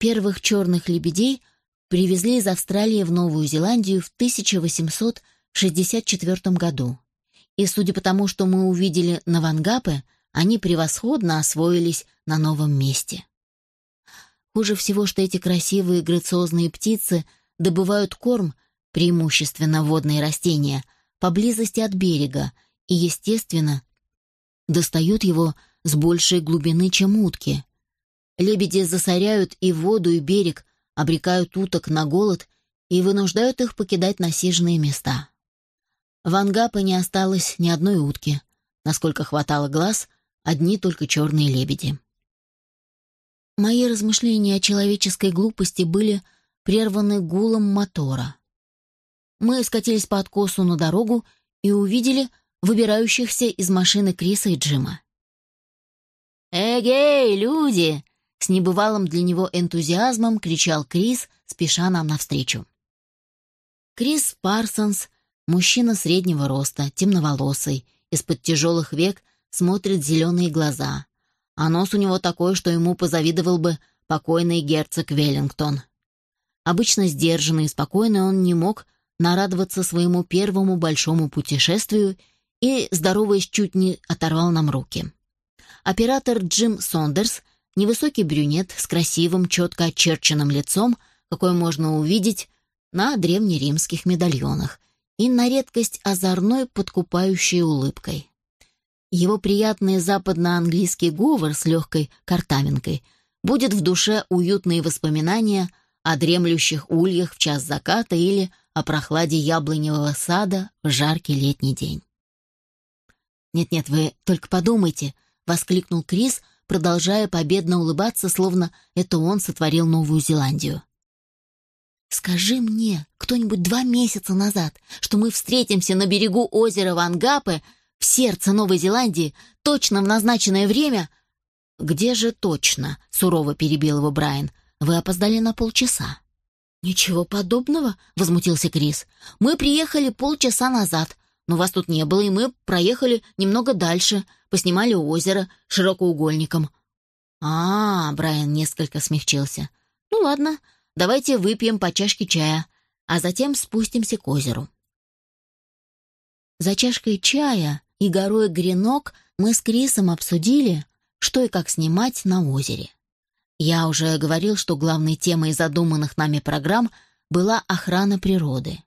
Первых черных лебедей привезли из Австралии в Новую Зеландию в 1864 году. И судя по тому, что мы увидели на Вангапе, они превосходно освоились на новом месте. Хуже всего, что эти красивые грациозные птицы добывают корм, преимущественно водные растения, поблизости от берега и, естественно, достают его с большей глубины, чем утки. Лебеди засоряют и воду, и берег, обрекают уток на голод и вынуждают их покидать насиженные места. В Ангапе не осталось ни одной утки. Насколько хватало глаз, одни только черные лебеди. Мои размышления о человеческой глупости были прерваны гулом мотора. Мы скатились по откосу на дорогу и увидели выбирающихся из машины Криса и Джима. «Эгей, люди!» — с небывалым для него энтузиазмом кричал Крис, спеша нам навстречу. Крис Парсонс, мужчина среднего роста, темноволосый, из-под тяжелых век смотрит зеленые глаза, а нос у него такой, что ему позавидовал бы покойный герцог Веллингтон. Обычно сдержанный и спокойный он не мог нарадоваться своему первому большому путешествию и, здороваясь, чуть не оторвал нам руки. Оператор Джим Сондерс, невысокий брюнет с красивым, четко очерченным лицом, какое можно увидеть на древнеримских медальонах, и на редкость озорной, подкупающей улыбкой. Его приятный западно-английский говор с легкой картавинкой будет в душе уютные воспоминания о дремлющих ульях в час заката или о прохладе яблоневого сада в жаркий летний день. «Нет-нет, вы только подумайте», — воскликнул Крис, продолжая победно улыбаться, словно это он сотворил Новую Зеландию. «Скажи мне кто-нибудь два месяца назад, что мы встретимся на берегу озера Вангапе в сердце Новой Зеландии точно в назначенное время...» «Где же точно?» — сурово перебил его Брайан. «Вы опоздали на полчаса». «Ничего подобного», — возмутился Крис. «Мы приехали полчаса назад, но вас тут не было, и мы проехали немного дальше, поснимали озеро широкоугольником». «А, -а, -а Брайан несколько смягчился. «Ну ладно, давайте выпьем по чашке чая, а затем спустимся к озеру». За чашкой чая и горой гренок мы с Крисом обсудили, что и как снимать на озере. Я уже говорил, что главной темой задуманных нами программ была охрана природы.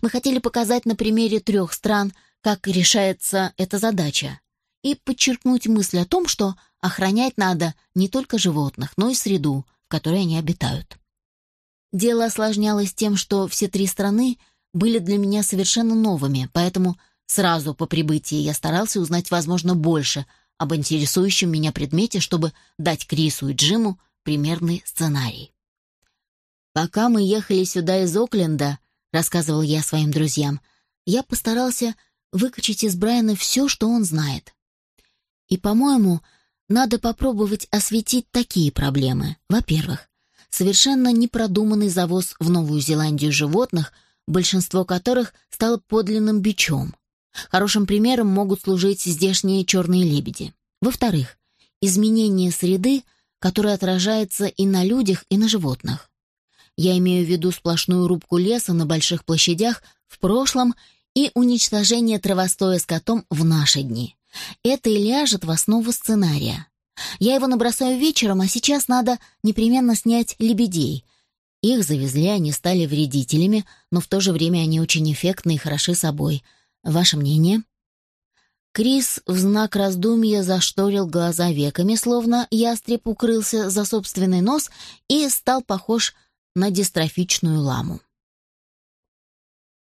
Мы хотели показать на примере трех стран, как решается эта задача, и подчеркнуть мысль о том, что охранять надо не только животных, но и среду, в которой они обитают. Дело осложнялось тем, что все три страны были для меня совершенно новыми, поэтому сразу по прибытии я старался узнать, возможно, больше об интересующем меня предмете, чтобы дать Крису и Джиму примерный сценарий. «Пока мы ехали сюда из Окленда», — рассказывал я своим друзьям, я постарался выкачать из Брайана все, что он знает. И, по-моему, надо попробовать осветить такие проблемы. Во-первых, совершенно непродуманный завоз в Новую Зеландию животных, большинство которых стало подлинным бичом. Хорошим примером могут служить здешние черные лебеди. Во-вторых, изменение среды — которое отражается и на людях, и на животных. Я имею в виду сплошную рубку леса на больших площадях в прошлом и уничтожение травостоя скотом в наши дни. Это и ляжет в основу сценария. Я его набросаю вечером, а сейчас надо непременно снять лебедей. Их завезли, они стали вредителями, но в то же время они очень эффектны и хороши собой. Ваше мнение?» Крис в знак раздумья зашторил глаза веками, словно ястреб укрылся за собственный нос и стал похож на дистрофичную ламу.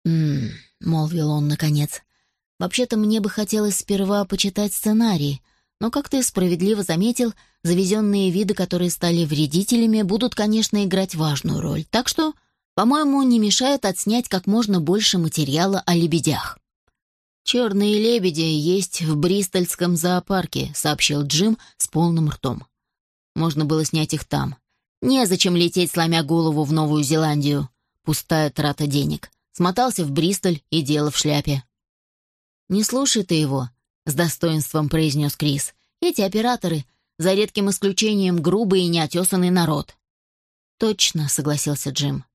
«М-м», молвил он наконец, — «вообще-то мне бы хотелось сперва почитать сценарий, но, как ты справедливо заметил, завезенные виды, которые стали вредителями, будут, конечно, играть важную роль, так что, по-моему, не мешает отснять как можно больше материала о лебедях». «Черные лебеди есть в Бристольском зоопарке», — сообщил Джим с полным ртом. «Можно было снять их там. Незачем лететь, сломя голову в Новую Зеландию. Пустая трата денег. Смотался в Бристоль и дело в шляпе». «Не слушай ты его», — с достоинством произнес Крис. «Эти операторы, за редким исключением, грубый и неотесанный народ». «Точно», — согласился Джим.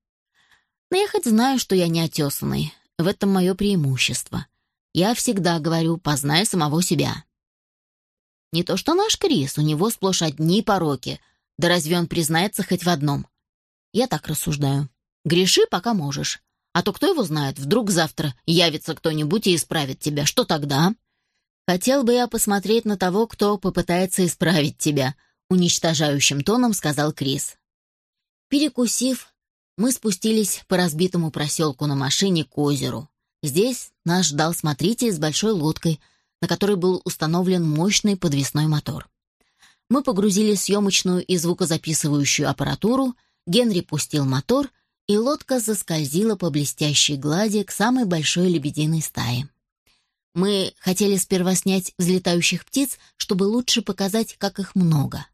«Но я хоть знаю, что я не отесанный. В этом мое преимущество. Я всегда говорю, познай самого себя». Не то что наш Крис, у него сплошь одни пороки. Да разве он признается хоть в одном? Я так рассуждаю. Греши, пока можешь. А то кто его знает, вдруг завтра явится кто-нибудь и исправит тебя. Что тогда? Хотел бы я посмотреть на того, кто попытается исправить тебя, уничтожающим тоном сказал Крис. Перекусив, мы спустились по разбитому проселку на машине к озеру. Здесь нас ждал смотритель с большой лодкой, на которой был установлен мощный подвесной мотор. Мы погрузили съемочную и звукозаписывающую аппаратуру, Генри пустил мотор, и лодка заскользила по блестящей глади к самой большой лебединой стае. Мы хотели сперва снять взлетающих птиц, чтобы лучше показать, как их много.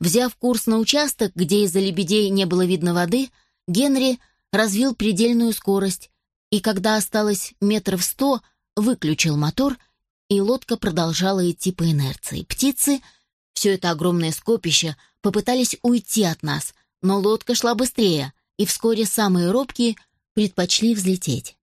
Взяв курс на участок, где из-за лебедей не было видно воды, Генри развил предельную скорость и, когда осталось метров сто, выключил мотор, и лодка продолжала идти по инерции. Птицы, все это огромное скопище, попытались уйти от нас, но лодка шла быстрее — и вскоре самые робкие предпочли взлететь.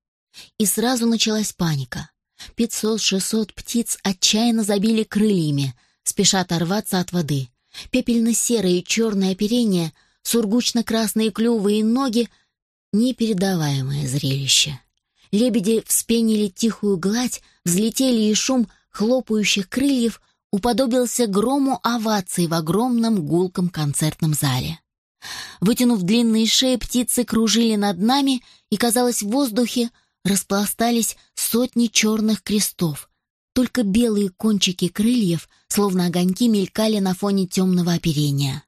И сразу началась паника. Пятьсот-шестьсот птиц отчаянно забили крыльями, спеша оторваться от воды. Пепельно-серое и черное оперение, сургучно-красные клювы и ноги — непередаваемое зрелище. Лебеди вспенили тихую гладь, взлетели, и шум хлопающих крыльев уподобился грому оваций в огромном гулком концертном зале. Вытянув длинные шеи, птицы кружили над нами, и, казалось, в воздухе распластались сотни черных крестов. Только белые кончики крыльев, словно огоньки, мелькали на фоне темного оперения.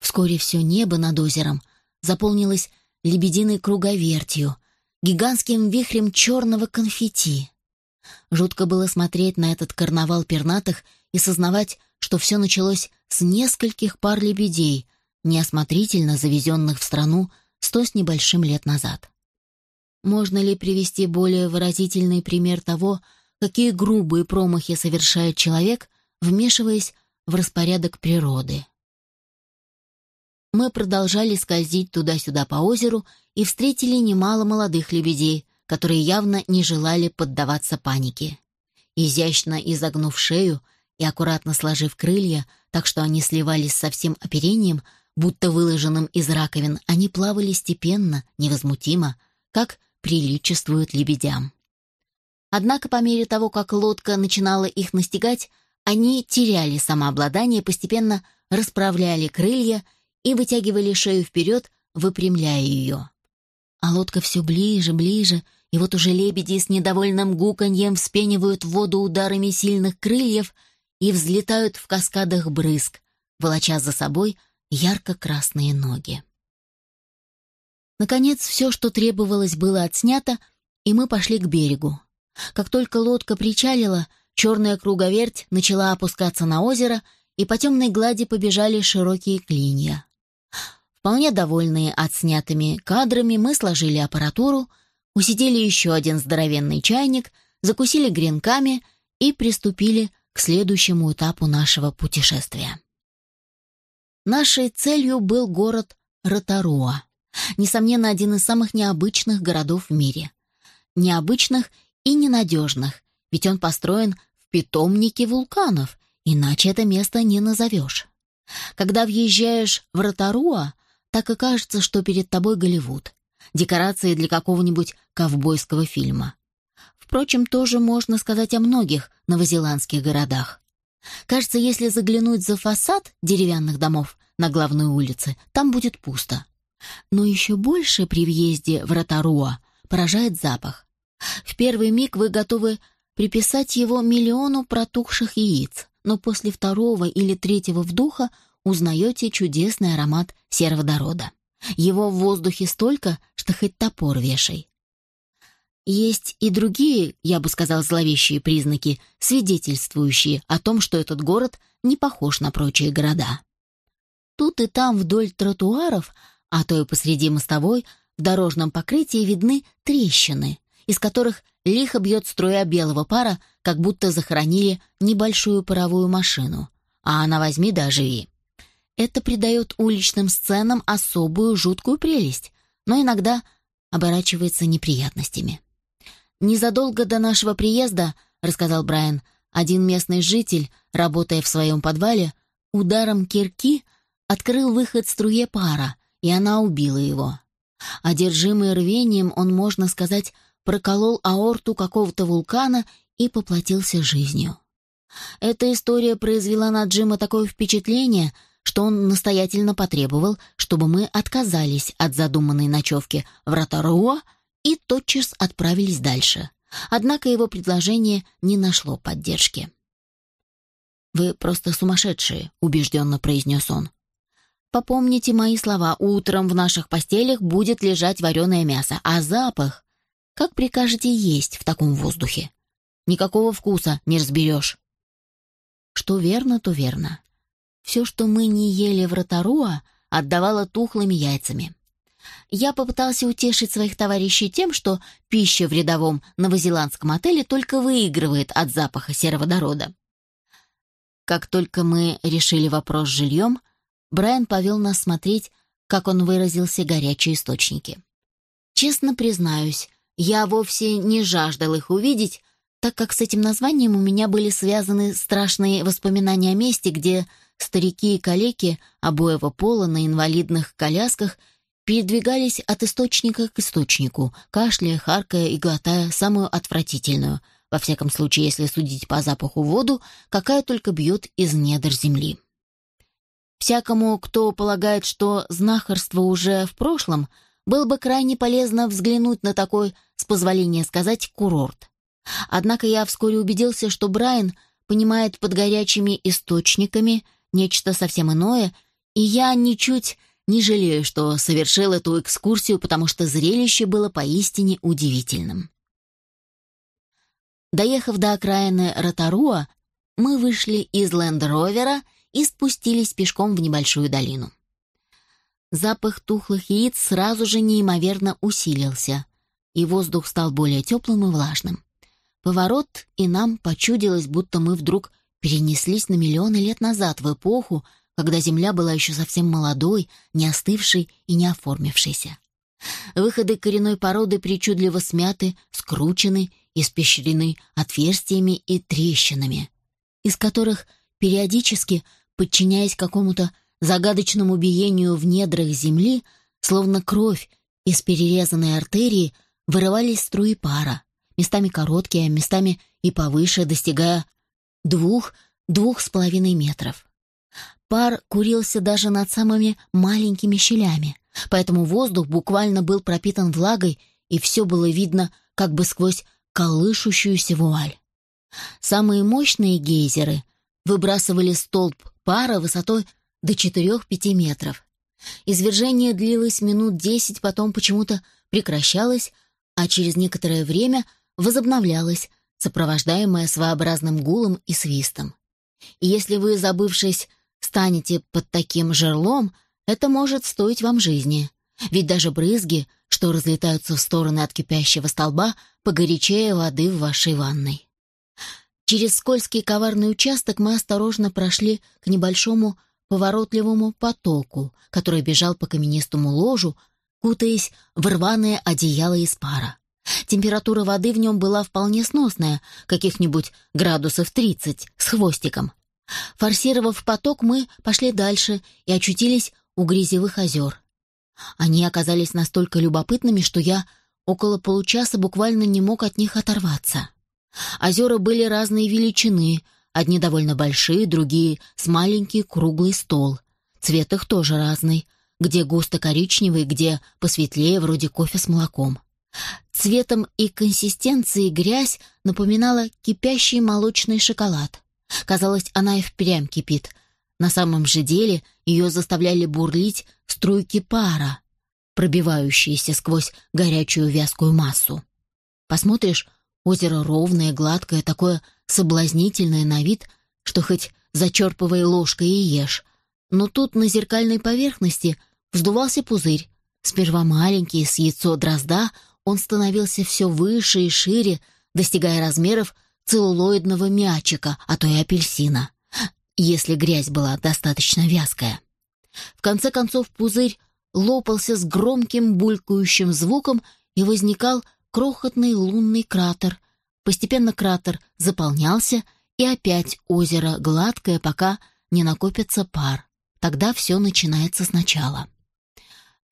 Вскоре все небо над озером заполнилось лебединой круговертью, гигантским вихрем черного конфетти. Жутко было смотреть на этот карнавал пернатых и сознавать, что все началось с нескольких пар лебедей, неосмотрительно завезенных в страну сто с небольшим лет назад. Можно ли привести более выразительный пример того, какие грубые промахи совершает человек, вмешиваясь в распорядок природы? Мы продолжали скользить туда-сюда по озеру и встретили немало молодых лебедей, которые явно не желали поддаваться панике. Изящно изогнув шею и аккуратно сложив крылья, так что они сливались со всем оперением, будто выложенным из раковин, они плавали степенно, невозмутимо, как приличествует лебедям. Однако по мере того, как лодка начинала их настигать, они теряли самообладание, постепенно расправляли крылья и вытягивали шею вперед, выпрямляя ее. А лодка все ближе, ближе, и вот уже лебеди с недовольным гуканьем вспенивают воду ударами сильных крыльев и взлетают в каскадах брызг, волоча за собой ярко-красные ноги. Наконец, все, что требовалось, было отснято, и мы пошли к берегу. Как только лодка причалила, черная круговерть начала опускаться на озеро, и по темной глади побежали широкие клинья. Вполне довольные отснятыми кадрами, мы сложили аппаратуру, усидели еще один здоровенный чайник, закусили гренками и приступили к следующему этапу нашего путешествия. Нашей целью был город Ротаруа. Несомненно, один из самых необычных городов в мире. Необычных и ненадежных, ведь он построен в питомнике вулканов, иначе это место не назовешь. Когда въезжаешь в Ротаруа, так и кажется, что перед тобой Голливуд. Декорации для какого-нибудь ковбойского фильма. Впрочем, тоже можно сказать о многих новозеландских городах. Кажется, если заглянуть за фасад деревянных домов на главной улице, там будет пусто. Но еще больше при въезде в Ротаруа поражает запах. В первый миг вы готовы приписать его миллиону протухших яиц, но после второго или третьего вдоха узнаете чудесный аромат сероводорода. Его в воздухе столько, что хоть топор вешай. Есть и другие, я бы сказал, зловещие признаки, свидетельствующие о том, что этот город не похож на прочие города. Тут и там вдоль тротуаров, а то и посреди мостовой, в дорожном покрытии видны трещины, из которых лихо бьет струя белого пара, как будто захоронили небольшую паровую машину. А она возьми да живи. Это придает уличным сценам особую жуткую прелесть, но иногда оборачивается неприятностями. Незадолго до нашего приезда, рассказал Брайан, один местный житель, работая в своем подвале, ударом кирки открыл выход струе пара, и она убила его. Одержимый рвением, он, можно сказать, проколол аорту какого-то вулкана и поплатился жизнью. Эта история произвела на Джима такое впечатление, что он настоятельно потребовал, чтобы мы отказались от задуманной ночевки в Ротаруа и тотчас отправились дальше. Однако его предложение не нашло поддержки. «Вы просто сумасшедшие», — убежденно произнес он. «Попомните мои слова, утром в наших постелях будет лежать вареное мясо, а запах... Как прикажете есть в таком воздухе? Никакого вкуса не разберешь». Что верно, то верно. Все, что мы не ели в Ротаруа, отдавало тухлыми яйцами. Я попытался утешить своих товарищей тем, что пища в рядовом новозеландском отеле только выигрывает от запаха сероводорода. Как только мы решили вопрос с жильем, Брайан повел нас смотреть, как он выразился, горячие источники. Честно признаюсь, я вовсе не жаждал их увидеть, так как с этим названием у меня были связаны страшные воспоминания о месте, где старики и калеки обоего пола на инвалидных колясках передвигались от источника к источнику, кашляя, харкая и глотая самую отвратительную, во всяком случае, если судить по запаху воду, какая только бьет из недр земли. Всякому, кто полагает, что знахарство уже в прошлом, было бы крайне полезно взглянуть на такой, с позволения сказать, курорт. Однако я вскоре убедился, что Брайан понимает под горячими источниками нечто совсем иное, и я ничуть не жалею, что совершил эту экскурсию, потому что зрелище было поистине удивительным. Доехав до окраины Ротаруа, мы вышли из Ленд-Ровера и спустились пешком в небольшую долину. Запах тухлых яиц сразу же неимоверно усилился, и воздух стал более теплым и влажным. Поворот, и нам почудилось, будто мы вдруг перенеслись на миллионы лет назад, в эпоху, когда Земля была еще совсем молодой, не остывшей и не оформившейся. Выходы коренной породы причудливо смяты, скручены, испещрены отверстиями и трещинами, из которых периодически, подчиняясь какому-то загадочному биению в недрах земли, словно кровь из перерезанной артерии, вырывались струи пара местами короткие, а местами и повыше, достигая двух, двух с половиной метров. Пар курился даже над самыми маленькими щелями, поэтому воздух буквально был пропитан влагой, и все было видно как бы сквозь колышущуюся вуаль. Самые мощные гейзеры выбрасывали столб пара высотой до 4-5 метров. Извержение длилось минут десять, потом почему-то прекращалось, а через некоторое время возобновлялась, сопровождаемая своеобразным гулом и свистом. И если вы, забывшись, станете под таким жерлом, это может стоить вам жизни. Ведь даже брызги, что разлетаются в стороны от кипящего столба, погорячее воды в вашей ванной. Через скользкий коварный участок мы осторожно прошли к небольшому поворотливому потоку, который бежал по каменистому ложу, кутаясь в рваное одеяло из пара. Температура воды в нем была вполне сносная, каких-нибудь градусов 30 с хвостиком. Форсировав поток, мы пошли дальше и очутились у грязевых озер. Они оказались настолько любопытными, что я около получаса буквально не мог от них оторваться. Озера были разной величины, одни довольно большие, другие с маленький круглый стол. Цвет их тоже разный, где густо коричневый, где посветлее, вроде кофе с молоком. Цветом и консистенцией грязь напоминала кипящий молочный шоколад. Казалось, она и впрямь кипит. На самом же деле ее заставляли бурлить струйки пара, пробивающиеся сквозь горячую вязкую массу. Посмотришь, озеро ровное, гладкое, такое соблазнительное на вид, что хоть зачерпывай ложкой и ешь. Но тут на зеркальной поверхности вздувался пузырь, сперва маленький, с яйцо дрозда, он становился все выше и шире, достигая размеров целлулоидного мячика, а то и апельсина, если грязь была достаточно вязкая. В конце концов пузырь лопался с громким булькающим звуком и возникал крохотный лунный кратер. Постепенно кратер заполнялся, и опять озеро гладкое, пока не накопится пар. Тогда все начинается сначала.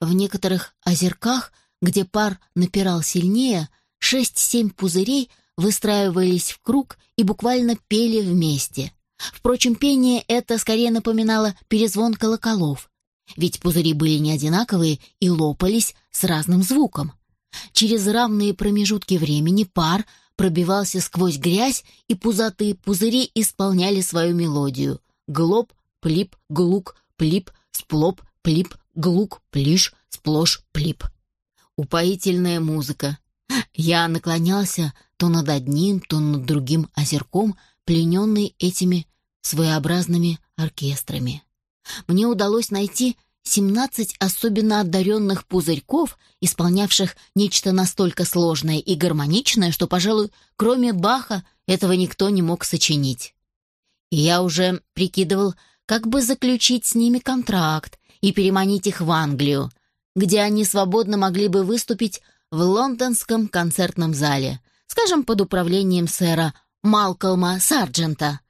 В некоторых озерках, где пар напирал сильнее, шесть-семь пузырей выстраивались в круг и буквально пели вместе. Впрочем, пение это скорее напоминало перезвон колоколов, ведь пузыри были не одинаковые и лопались с разным звуком. Через равные промежутки времени пар пробивался сквозь грязь, и пузатые пузыри исполняли свою мелодию. Глоб, плип, глук, плип, сплоп, плип, глук, плиш, сплошь, плип. Упоительная музыка. Я наклонялся то над одним, то над другим озерком, плененный этими своеобразными оркестрами. Мне удалось найти 17 особенно одаренных пузырьков, исполнявших нечто настолько сложное и гармоничное, что, пожалуй, кроме Баха этого никто не мог сочинить. И я уже прикидывал, как бы заключить с ними контракт и переманить их в Англию, где они свободно могли бы выступить в лондонском концертном зале, скажем, под управлением сэра Малкольма Сарджента.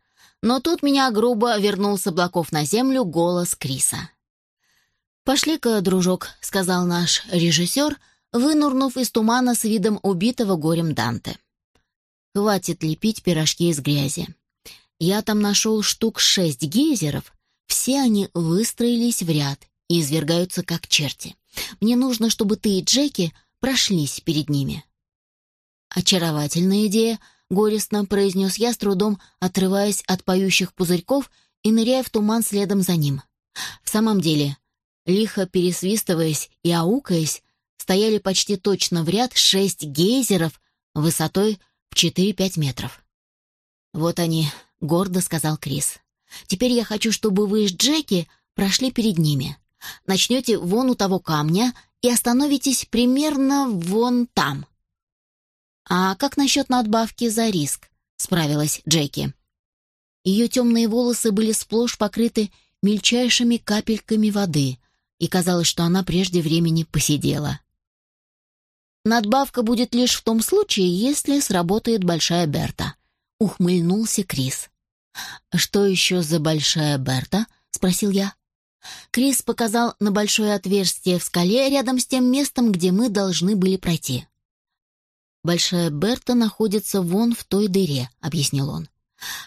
Но тут меня грубо вернул с облаков на землю голос Криса. «Пошли-ка, дружок», — сказал наш режиссер, вынурнув из тумана с видом убитого горем Данте. «Хватит лепить пирожки из грязи. Я там нашел штук шесть гейзеров, все они выстроились в ряд и извергаются как черти. Мне нужно, чтобы ты и Джеки прошлись перед ними». «Очаровательная идея», — горестно произнес я, с трудом отрываясь от поющих пузырьков и ныряя в туман следом за ним. В самом деле, лихо пересвистываясь и аукаясь, стояли почти точно в ряд шесть гейзеров высотой в 4-5 метров. «Вот они», — гордо сказал Крис. «Теперь я хочу, чтобы вы с Джеки прошли перед ними. Начнете вон у того камня и остановитесь примерно вон там». «А как насчет надбавки за риск?» — справилась Джеки. Ее темные волосы были сплошь покрыты мельчайшими капельками воды, и казалось, что она прежде времени посидела. «Надбавка будет лишь в том случае, если сработает Большая Берта», — ухмыльнулся Крис. «Что еще за Большая Берта?» — спросил я. Крис показал на большое отверстие в скале рядом с тем местом, где мы должны были пройти. «Большая Берта находится вон в той дыре», — объяснил он.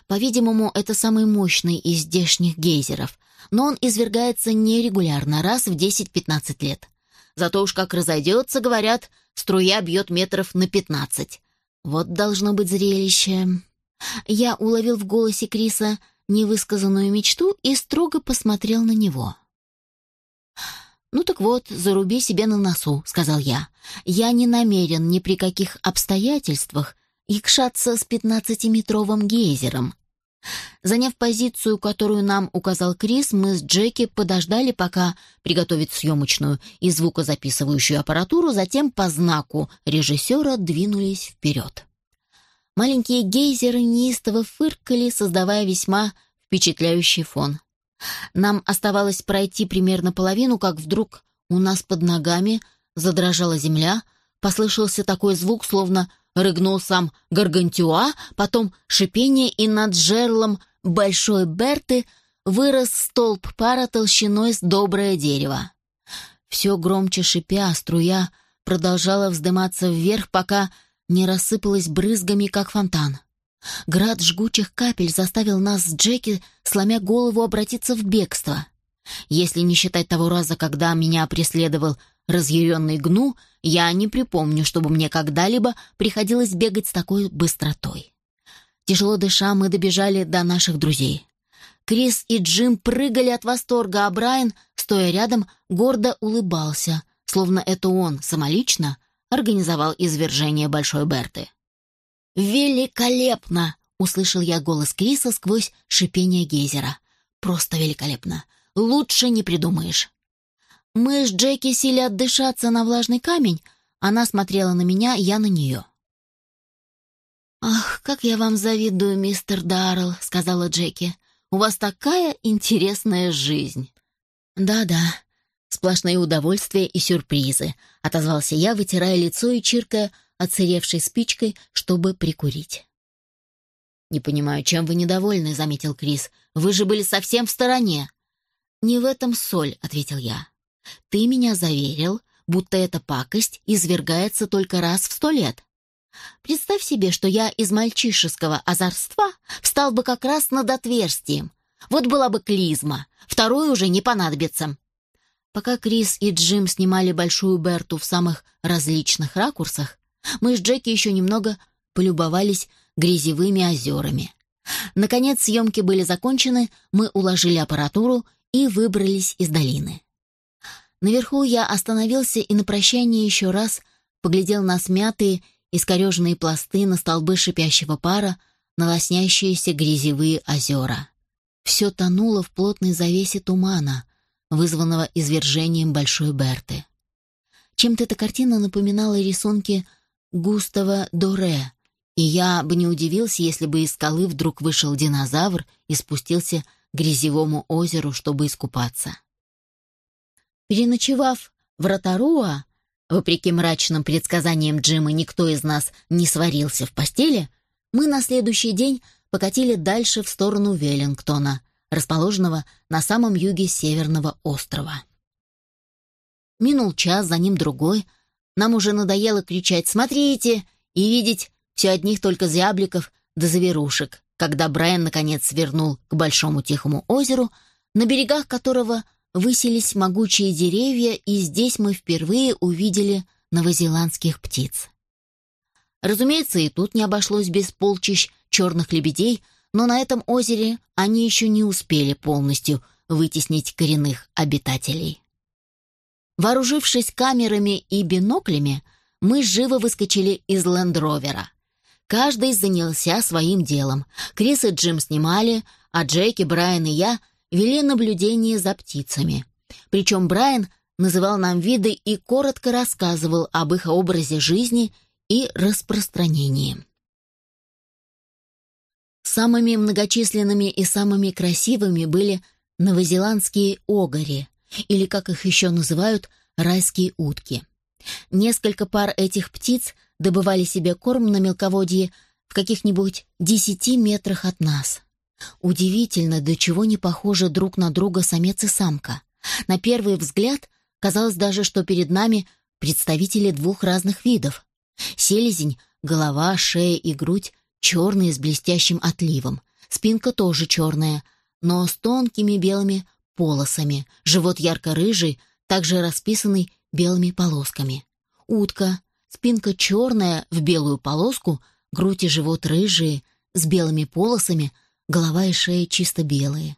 «По-видимому, это самый мощный из здешних гейзеров, но он извергается нерегулярно, раз в 10-15 лет. Зато уж как разойдется, говорят, струя бьет метров на 15. Вот должно быть зрелище. Я уловил в голосе Криса невысказанную мечту и строго посмотрел на него. «Ну так вот, заруби себе на носу», — сказал я. «Я не намерен ни при каких обстоятельствах икшаться с пятнадцатиметровым гейзером. Заняв позицию, которую нам указал Крис, мы с Джеки подождали, пока приготовит съемочную и звукозаписывающую аппаратуру, затем по знаку режиссера двинулись вперед. Маленькие гейзеры неистово фыркали, создавая весьма впечатляющий фон. Нам оставалось пройти примерно половину, как вдруг у нас под ногами задрожала земля, послышался такой звук, словно рыгнул сам Гаргантюа, потом шипение, и над жерлом большой Берты вырос столб пара толщиной с доброе дерево. Все громче шипя, струя продолжала вздыматься вверх, пока не рассыпалась брызгами, как фонтан. Град жгучих капель заставил нас с Джеки, сломя голову, обратиться в бегство. Если не считать того раза, когда меня преследовал разъяренный гну, я не припомню, чтобы мне когда-либо приходилось бегать с такой быстротой. Тяжело дыша, мы добежали до наших друзей. Крис и Джим прыгали от восторга, а Брайан, стоя рядом, гордо улыбался, словно это он самолично организовал извержение Большой Берты. «Великолепно!» — услышал я голос Криса сквозь шипение гейзера. «Просто великолепно! Лучше не придумаешь!» Мы с Джеки сели отдышаться на влажный камень. Она смотрела на меня, я на нее. «Ах, как я вам завидую, мистер Даррелл», — сказала Джеки. «У вас такая интересная жизнь». «Да-да, сплошные удовольствия и сюрпризы», — отозвался я, вытирая лицо и чиркая отсыревшей спичкой, чтобы прикурить. «Не понимаю, чем вы недовольны», — заметил Крис. «Вы же были совсем в стороне». «Не в этом соль», — ответил я. «Ты меня заверил, будто эта пакость извергается только раз в сто лет. Представь себе, что я из мальчишеского озорства встал бы как раз над отверстием. Вот была бы клизма, второй уже не понадобится». Пока Крис и Джим снимали большую Берту в самых различных ракурсах, мы с Джеки еще немного полюбовались грязевыми озерами. Наконец съемки были закончены, мы уложили аппаратуру и выбрались из долины. Наверху я остановился и на прощание еще раз поглядел на смятые, искореженные пласты на столбы шипящего пара, на лоснящиеся грязевые озера. Все тонуло в плотной завесе тумана, вызванного извержением Большой Берты. Чем-то эта картина напоминала рисунки Густава Доре, и я бы не удивился, если бы из скалы вдруг вышел динозавр и спустился к грязевому озеру, чтобы искупаться. Переночевав в Ротаруа, вопреки мрачным предсказаниям Джима, никто из нас не сварился в постели, мы на следующий день покатили дальше в сторону Веллингтона, расположенного на самом юге северного острова. Минул час, за ним другой — нам уже надоело кричать «Смотрите!» и видеть все одних только зябликов да заверушек, когда Брайан наконец свернул к большому тихому озеру, на берегах которого высились могучие деревья, и здесь мы впервые увидели новозеландских птиц. Разумеется, и тут не обошлось без полчищ черных лебедей, но на этом озере они еще не успели полностью вытеснить коренных обитателей. Вооружившись камерами и биноклями, мы живо выскочили из лендровера. Каждый занялся своим делом. Крис и Джим снимали, а Джеки, Брайан и я вели наблюдение за птицами. Причем Брайан называл нам виды и коротко рассказывал об их образе жизни и распространении. Самыми многочисленными и самыми красивыми были новозеландские огари, или, как их еще называют, райские утки. Несколько пар этих птиц добывали себе корм на мелководье в каких-нибудь десяти метрах от нас. Удивительно, до чего не похожи друг на друга самец и самка. На первый взгляд казалось даже, что перед нами представители двух разных видов. Селезень, голова, шея и грудь черные с блестящим отливом. Спинка тоже черная, но с тонкими белыми полосами, живот ярко-рыжий, также расписанный белыми полосками. Утка, спинка черная в белую полоску, грудь и живот рыжие, с белыми полосами, голова и шея чисто белые.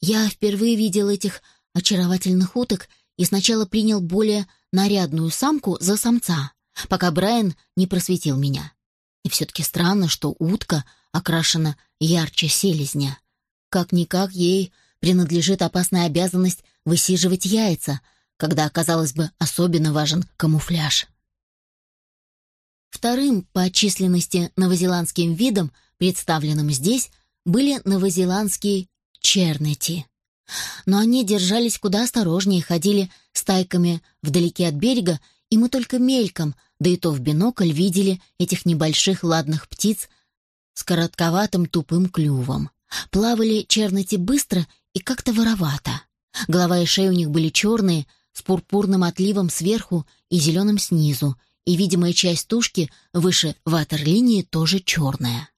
Я впервые видел этих очаровательных уток и сначала принял более нарядную самку за самца, пока Брайан не просветил меня. И все-таки странно, что утка окрашена ярче селезня. Как-никак ей принадлежит опасная обязанность высиживать яйца, когда, казалось бы, особенно важен камуфляж. Вторым по численности новозеландским видом, представленным здесь, были новозеландские чернети. Но они держались куда осторожнее, ходили стайками вдалеке от берега, и мы только мельком, да и то в бинокль, видели этих небольших ладных птиц с коротковатым тупым клювом. Плавали черноти быстро и как-то воровато. Голова и шея у них были черные, с пурпурным отливом сверху и зеленым снизу, и видимая часть тушки выше ватерлинии тоже черная.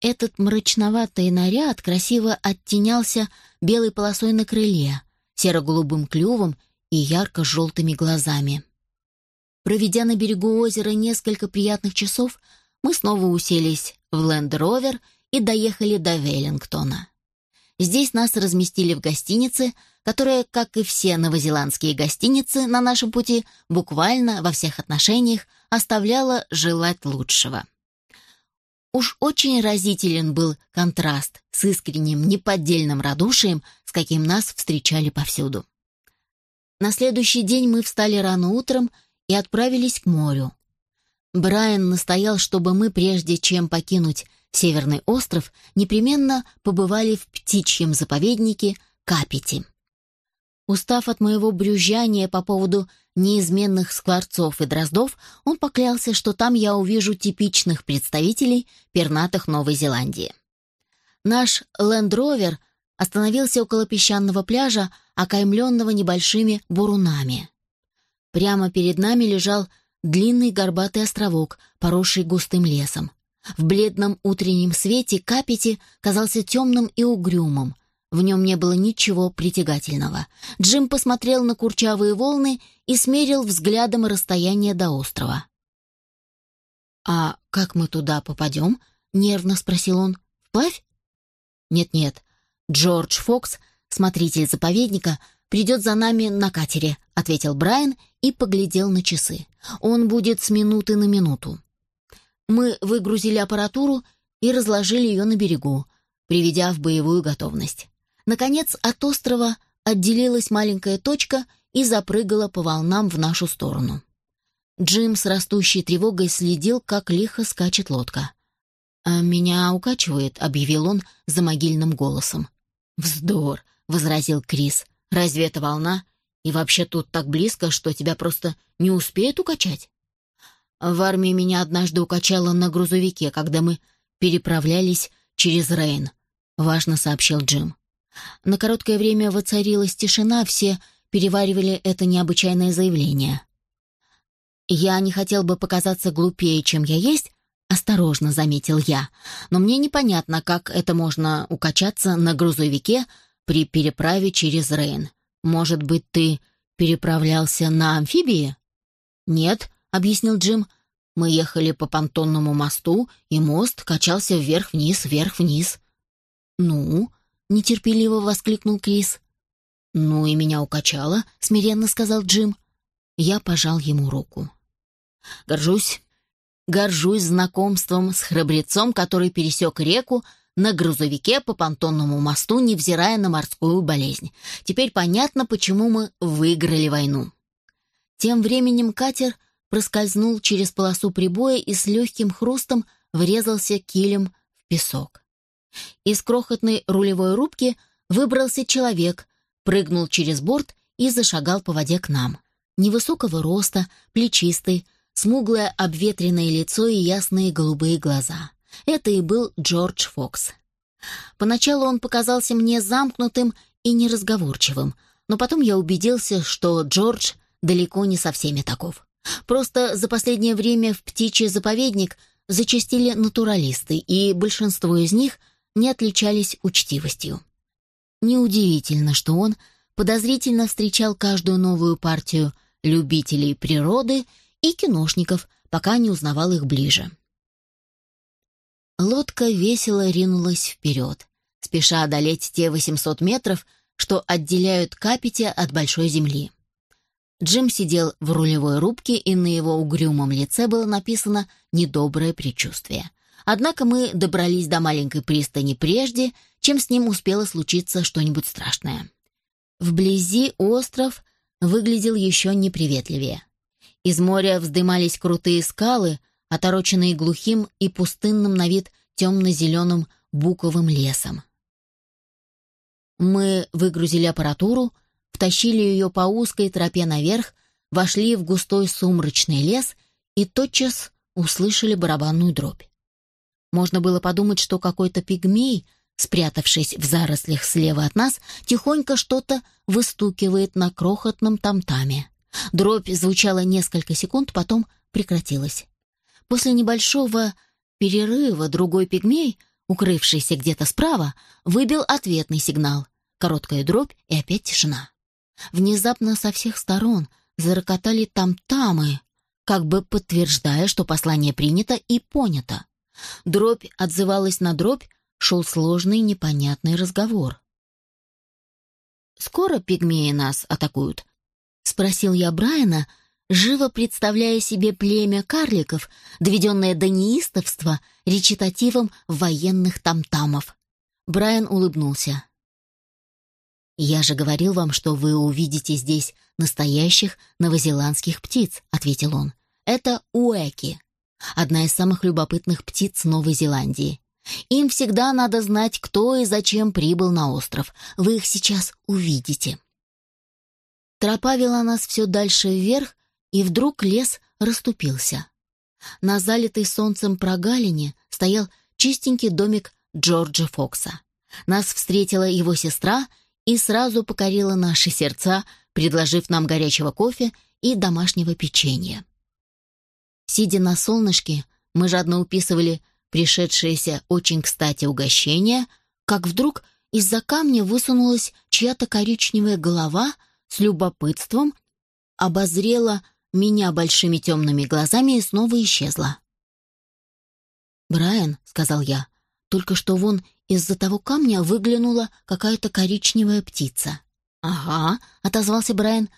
Этот мрачноватый наряд красиво оттенялся белой полосой на крыле, серо-голубым клювом и ярко-желтыми глазами. Проведя на берегу озера несколько приятных часов, мы снова уселись в Ленд-Ровер и доехали до Веллингтона. Здесь нас разместили в гостинице, которая, как и все новозеландские гостиницы на нашем пути, буквально во всех отношениях оставляла желать лучшего. Уж очень разителен был контраст с искренним, неподдельным радушием, с каким нас встречали повсюду. На следующий день мы встали рано утром и отправились к морю. Брайан настоял, чтобы мы, прежде чем покинуть Северный остров непременно побывали в птичьем заповеднике Капити. Устав от моего брюзжания по поводу неизменных скворцов и дроздов, он поклялся, что там я увижу типичных представителей пернатых Новой Зеландии. Наш лендровер остановился около песчаного пляжа, окаймленного небольшими бурунами. Прямо перед нами лежал длинный горбатый островок, поросший густым лесом. В бледном утреннем свете Капити казался темным и угрюмым. В нем не было ничего притягательного. Джим посмотрел на курчавые волны и смерил взглядом расстояние до острова. «А как мы туда попадем?» — нервно спросил он. «Вплавь?» «Нет-нет. Джордж Фокс, смотритель заповедника, придет за нами на катере», — ответил Брайан и поглядел на часы. «Он будет с минуты на минуту». Мы выгрузили аппаратуру и разложили ее на берегу, приведя в боевую готовность. Наконец, от острова отделилась маленькая точка и запрыгала по волнам в нашу сторону. Джим с растущей тревогой следил, как лихо скачет лодка. «А меня укачивает», — объявил он за могильным голосом. «Вздор», — возразил Крис. «Разве это волна? И вообще тут так близко, что тебя просто не успеет укачать?» В армии меня однажды укачало на грузовике, когда мы переправлялись через Рейн, — важно сообщил Джим. На короткое время воцарилась тишина, все переваривали это необычайное заявление. «Я не хотел бы показаться глупее, чем я есть», — осторожно заметил я, «но мне непонятно, как это можно укачаться на грузовике при переправе через Рейн. Может быть, ты переправлялся на амфибии?» «Нет», — объяснил Джим, — «мы ехали по понтонному мосту, и мост качался вверх-вниз, вверх-вниз». «Ну?» нетерпеливо воскликнул Крис. «Ну и меня укачало», — смиренно сказал Джим. Я пожал ему руку. «Горжусь, горжусь знакомством с храбрецом, который пересек реку на грузовике по понтонному мосту, невзирая на морскую болезнь. Теперь понятно, почему мы выиграли войну». Тем временем катер проскользнул через полосу прибоя и с легким хрустом врезался килем в песок. Из крохотной рулевой рубки выбрался человек, прыгнул через борт и зашагал по воде к нам. Невысокого роста, плечистый, смуглое обветренное лицо и ясные голубые глаза. Это и был Джордж Фокс. Поначалу он показался мне замкнутым и неразговорчивым, но потом я убедился, что Джордж далеко не со всеми таков. Просто за последнее время в птичий заповедник зачастили натуралисты, и большинство из них — не отличались учтивостью. Неудивительно, что он подозрительно встречал каждую новую партию любителей природы и киношников, пока не узнавал их ближе. Лодка весело ринулась вперед, спеша одолеть те 800 метров, что отделяют Капити от большой земли. Джим сидел в рулевой рубке, и на его угрюмом лице было написано «недоброе предчувствие». Однако мы добрались до маленькой пристани прежде, чем с ним успело случиться что-нибудь страшное. Вблизи остров выглядел еще неприветливее. Из моря вздымались крутые скалы, отороченные глухим и пустынным на вид темно-зеленым буковым лесом. Мы выгрузили аппаратуру, втащили ее по узкой тропе наверх, вошли в густой сумрачный лес и тотчас услышали барабанную дробь. Можно было подумать, что какой-то пигмей, спрятавшись в зарослях слева от нас, тихонько что-то выстукивает на крохотном тамтаме. Дробь звучала несколько секунд, потом прекратилась. После небольшого перерыва другой пигмей, укрывшийся где-то справа, выбил ответный сигнал. Короткая дробь и опять тишина. Внезапно со всех сторон зарокотали тамтамы, как бы подтверждая, что послание принято и понято. Дробь отзывалась на дробь, шел сложный непонятный разговор. «Скоро пигмеи нас атакуют?» — спросил я Брайана, живо представляя себе племя карликов, доведенное до неистовства речитативом военных тамтамов. Брайан улыбнулся. «Я же говорил вам, что вы увидите здесь настоящих новозеландских птиц», — ответил он. «Это уэки, одна из самых любопытных птиц Новой Зеландии. Им всегда надо знать, кто и зачем прибыл на остров. Вы их сейчас увидите. Тропа вела нас все дальше вверх, и вдруг лес расступился. На залитой солнцем прогалине стоял чистенький домик Джорджа Фокса. Нас встретила его сестра и сразу покорила наши сердца, предложив нам горячего кофе и домашнего печенья. Сидя на солнышке, мы жадно уписывали пришедшееся очень кстати угощение, как вдруг из-за камня высунулась чья-то коричневая голова с любопытством, обозрела меня большими темными глазами и снова исчезла. «Брайан», — сказал я, — «только что вон из-за того камня выглянула какая-то коричневая птица». «Ага», — отозвался Брайан,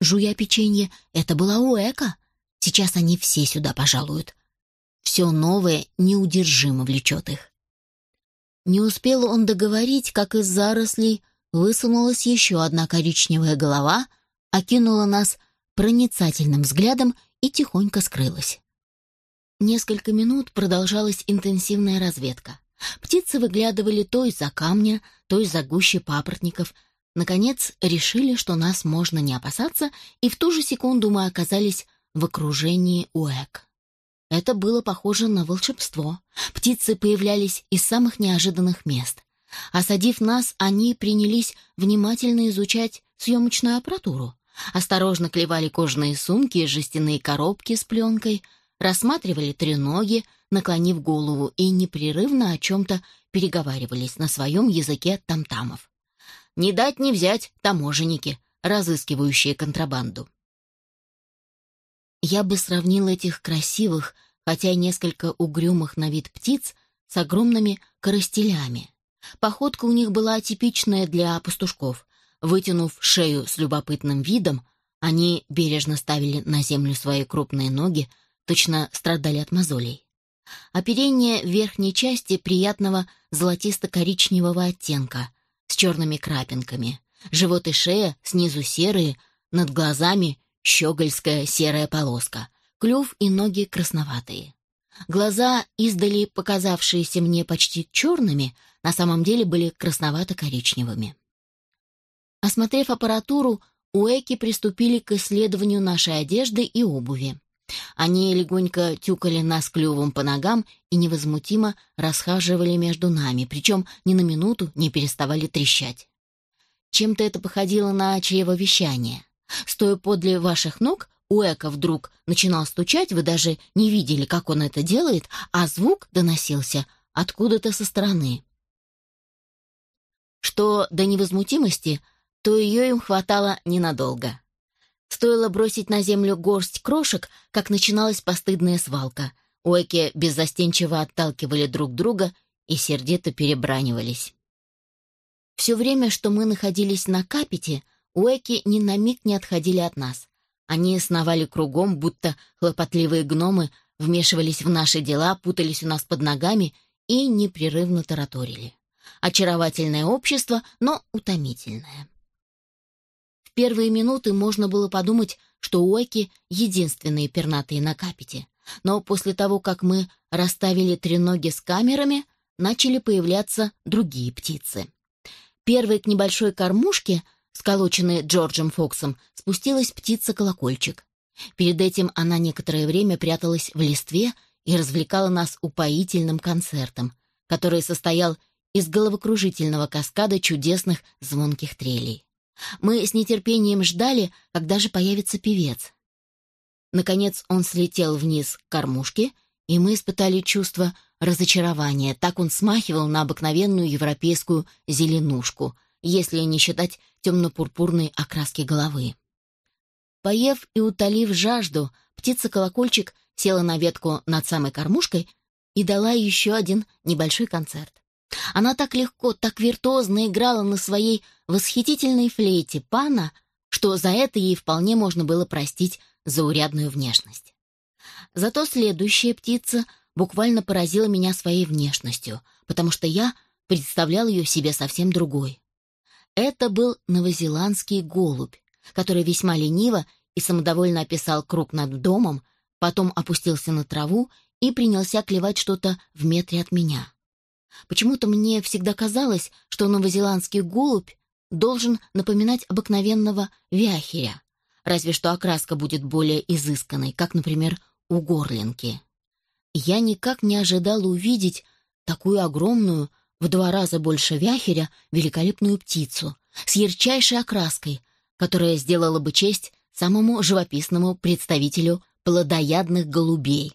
жуя печенье, — «это была Уэка. Сейчас они все сюда пожалуют. Все новое неудержимо влечет их». Не успел он договорить, как из зарослей высунулась еще одна коричневая голова, окинула нас проницательным взглядом и тихонько скрылась. Несколько минут продолжалась интенсивная разведка. Птицы выглядывали то из-за камня, то из-за гущи папоротников. Наконец, решили, что нас можно не опасаться, и в ту же секунду мы оказались в окружении Уэк. Это было похоже на волшебство. Птицы появлялись из самых неожиданных мест. Осадив нас, они принялись внимательно изучать съемочную аппаратуру. Осторожно клевали кожаные сумки и жестяные коробки с пленкой — рассматривали треноги, наклонив голову, и непрерывно о чем-то переговаривались на своем языке тамтамов. Не дать не взять таможенники, разыскивающие контрабанду. Я бы сравнил этих красивых, хотя и несколько угрюмых на вид птиц с огромными коростелями. Походка у них была типичная для пастушков. Вытянув шею с любопытным видом, они бережно ставили на землю свои крупные ноги, точно страдали от мозолей. Оперение верхней части приятного золотисто-коричневого оттенка с черными крапинками, живот и шея снизу серые, над глазами щегольская серая полоска, клюв и ноги красноватые. Глаза, издали показавшиеся мне почти черными, на самом деле были красновато-коричневыми. Осмотрев аппаратуру, уэки приступили к исследованию нашей одежды и обуви. Они легонько тюкали нас клювом по ногам и невозмутимо расхаживали между нами, причем ни на минуту не переставали трещать. Чем-то это походило на чревовещание. Стоя подле ваших ног, Уэка вдруг начинал стучать, вы даже не видели, как он это делает, а звук доносился откуда-то со стороны. Что до невозмутимости, то ее им хватало ненадолго. Стоило бросить на землю горсть крошек, как начиналась постыдная свалка. Уэки беззастенчиво отталкивали друг друга и сердито перебранивались. Все время, что мы находились на капите, Уэки ни на миг не отходили от нас. Они сновали кругом, будто хлопотливые гномы, вмешивались в наши дела, путались у нас под ногами и непрерывно тараторили. Очаровательное общество, но утомительное первые минуты можно было подумать, что уэки — единственные пернатые на капите. Но после того, как мы расставили треноги с камерами, начали появляться другие птицы. Первой к небольшой кормушке, сколоченной Джорджем Фоксом, спустилась птица-колокольчик. Перед этим она некоторое время пряталась в листве и развлекала нас упоительным концертом, который состоял из головокружительного каскада чудесных звонких трелей. Мы с нетерпением ждали, когда же появится певец. Наконец он слетел вниз к кормушке, и мы испытали чувство разочарования. Так он смахивал на обыкновенную европейскую зеленушку, если не считать темно-пурпурной окраски головы. Поев и утолив жажду, птица-колокольчик села на ветку над самой кормушкой и дала еще один небольшой концерт. Она так легко, так виртуозно играла на своей восхитительной флейте пана, что за это ей вполне можно было простить заурядную внешность. Зато следующая птица буквально поразила меня своей внешностью, потому что я представлял ее себе совсем другой. Это был новозеландский голубь, который весьма лениво и самодовольно описал круг над домом, потом опустился на траву и принялся клевать что-то в метре от меня. Почему-то мне всегда казалось, что новозеландский голубь должен напоминать обыкновенного вяхеря, разве что окраска будет более изысканной, как, например, у горлинки. Я никак не ожидал увидеть такую огромную, в два раза больше вяхеря, великолепную птицу с ярчайшей окраской, которая сделала бы честь самому живописному представителю плодоядных голубей.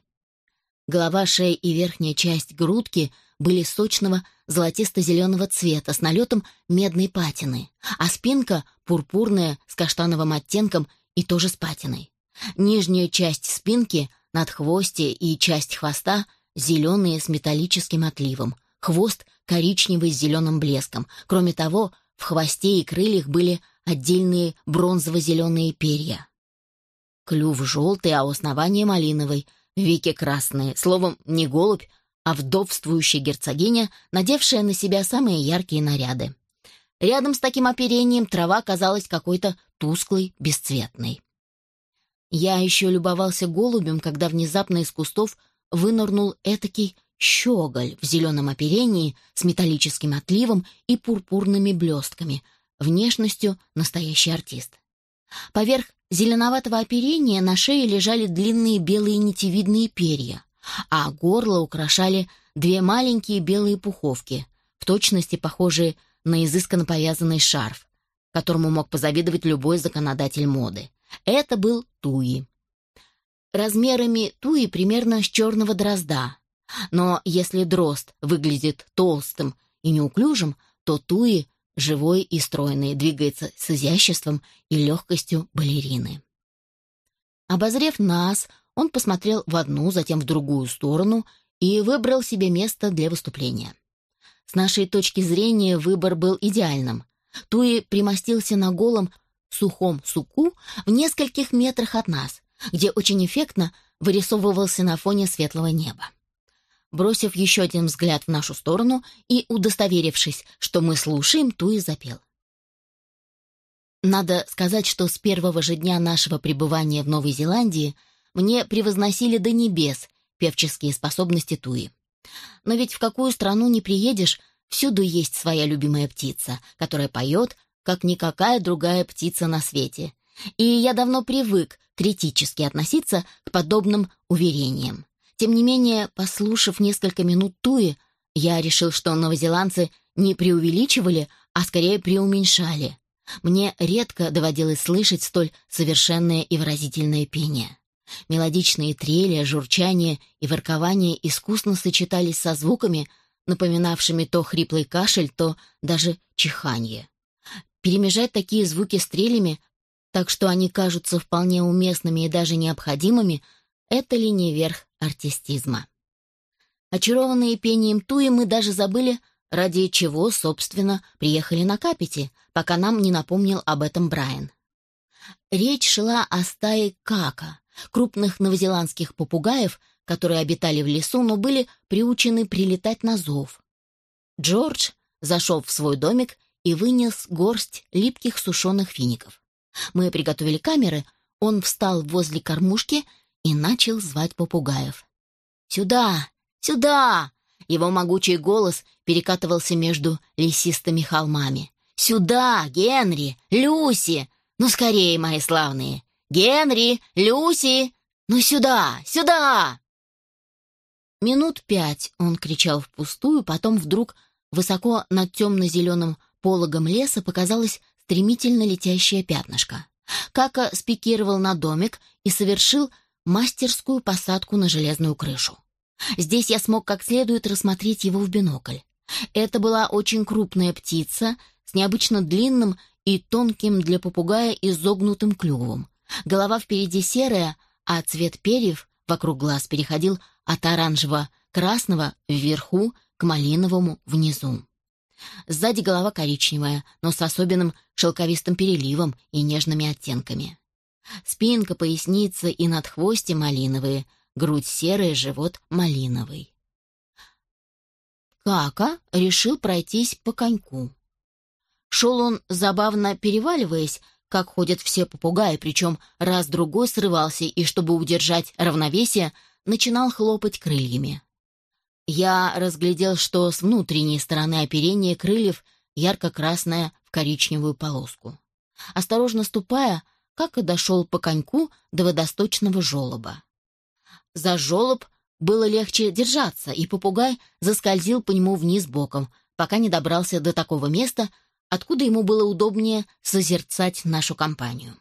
Голова, шея и верхняя часть грудки были сочного золотисто-зеленого цвета с налетом медной патины, а спинка пурпурная с каштановым оттенком и тоже с патиной. Нижняя часть спинки, надхвостье и часть хвоста зеленые с металлическим отливом, хвост коричневый с зеленым блеском. Кроме того, в хвосте и крыльях были отдельные бронзово-зеленые перья. Клюв желтый, а у основания малиновый, веки красные. Словом, не голубь, а вдовствующая герцогиня, надевшая на себя самые яркие наряды. Рядом с таким оперением трава казалась какой-то тусклой, бесцветной. Я еще любовался голубем, когда внезапно из кустов вынырнул этакий щеголь в зеленом оперении с металлическим отливом и пурпурными блестками, внешностью настоящий артист. Поверх зеленоватого оперения на шее лежали длинные белые нитевидные перья, а горло украшали две маленькие белые пуховки, в точности похожие на изысканно повязанный шарф, которому мог позавидовать любой законодатель моды. Это был туи. Размерами туи примерно с черного дрозда. Но если дрозд выглядит толстым и неуклюжим, то туи живой и стройный, двигается с изяществом и легкостью балерины. Обозрев нас, он посмотрел в одну, затем в другую сторону и выбрал себе место для выступления. С нашей точки зрения выбор был идеальным. Туи примостился на голом, сухом суку в нескольких метрах от нас, где очень эффектно вырисовывался на фоне светлого неба. Бросив еще один взгляд в нашу сторону и удостоверившись, что мы слушаем, Туи запел. Надо сказать, что с первого же дня нашего пребывания в Новой Зеландии мне превозносили до небес певческие способности Туи. Но ведь в какую страну не приедешь, всюду есть своя любимая птица, которая поет, как никакая другая птица на свете. И я давно привык критически относиться к подобным уверениям. Тем не менее, послушав несколько минут Туи, я решил, что новозеландцы не преувеличивали, а скорее преуменьшали. Мне редко доводилось слышать столь совершенное и выразительное пение. Мелодичные трели, журчание и воркование искусно сочетались со звуками, напоминавшими то хриплый кашель, то даже чиханье. Перемежать такие звуки стрелями, так что они кажутся вполне уместными и даже необходимыми, это ли не верх артистизма? Очарованные пением Туи мы даже забыли, ради чего, собственно, приехали на Капити, пока нам не напомнил об этом Брайан. Речь шла о стае кака, крупных новозеландских попугаев, которые обитали в лесу, но были приучены прилетать на зов. Джордж зашел в свой домик и вынес горсть липких сушеных фиников. Мы приготовили камеры, он встал возле кормушки и начал звать попугаев. «Сюда! Сюда!» Его могучий голос перекатывался между лесистыми холмами. «Сюда, Генри! Люси! Ну, скорее, мои славные! Генри! Люси! Ну, сюда! Сюда!» Минут пять он кричал впустую, потом вдруг высоко над темно-зеленым пологом леса показалось стремительно летящее пятнышко. Кака спикировал на домик и совершил мастерскую посадку на железную крышу. Здесь я смог как следует рассмотреть его в бинокль. Это была очень крупная птица с необычно длинным и тонким для попугая изогнутым клювом. Голова впереди серая, а цвет перьев вокруг глаз переходил от оранжево-красного вверху к малиновому внизу. Сзади голова коричневая, но с особенным шелковистым переливом и нежными оттенками. Спинка, поясница и надхвостье малиновые, грудь серая, живот малиновый. Кака решил пройтись по коньку. Шел он, забавно переваливаясь, как ходят все попугаи, причем раз-другой срывался и, чтобы удержать равновесие, начинал хлопать крыльями. Я разглядел, что с внутренней стороны оперения крыльев ярко-красная в коричневую полоску. Осторожно ступая, как и дошел по коньку до водосточного желоба. За желоб было легче держаться, и попугай заскользил по нему вниз боком, пока не добрался до такого места, откуда ему было удобнее созерцать нашу компанию.